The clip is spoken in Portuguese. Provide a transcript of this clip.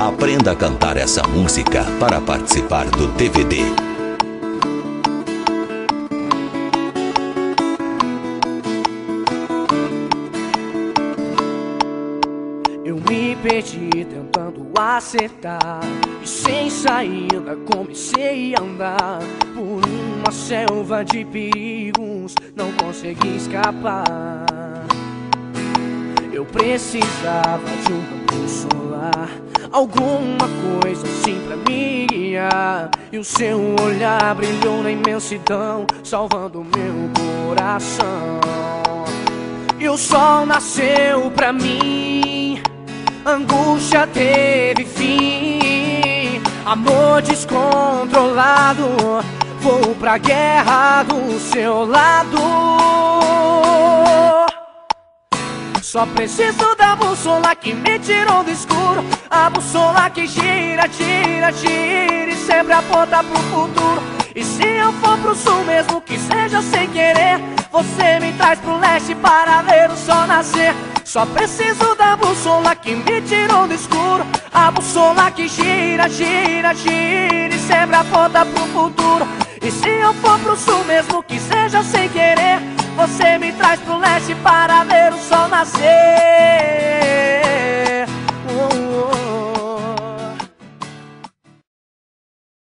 Aprenda a cantar essa música para participar do DVD. Eu me perdi tentando acertar E sem saída comecei a andar Por uma selva de perigos Não consegui escapar Eu precisava de um campo solar Alguma coisa assim pra me guiar. E o seu olhar brilhou na imensidão Salvando meu coração. E o sol nasceu pra mim, angústia teve fim, amor descontrolado, vou pra guerra do seu lado. Só preciso da bússola que me tirou do escuro, a bússola que gira, gira, gira e sempre aponta pro futuro. E se eu for pro sul mesmo que seja sem querer você me traz pro leste para ver o sol nascer. Só preciso da bússola que me tirou do escuro. A bússola que gira, gira, gira E sempre aponta pro futuro. E se eu for pro sul mesmo que seja para ver o sol nascer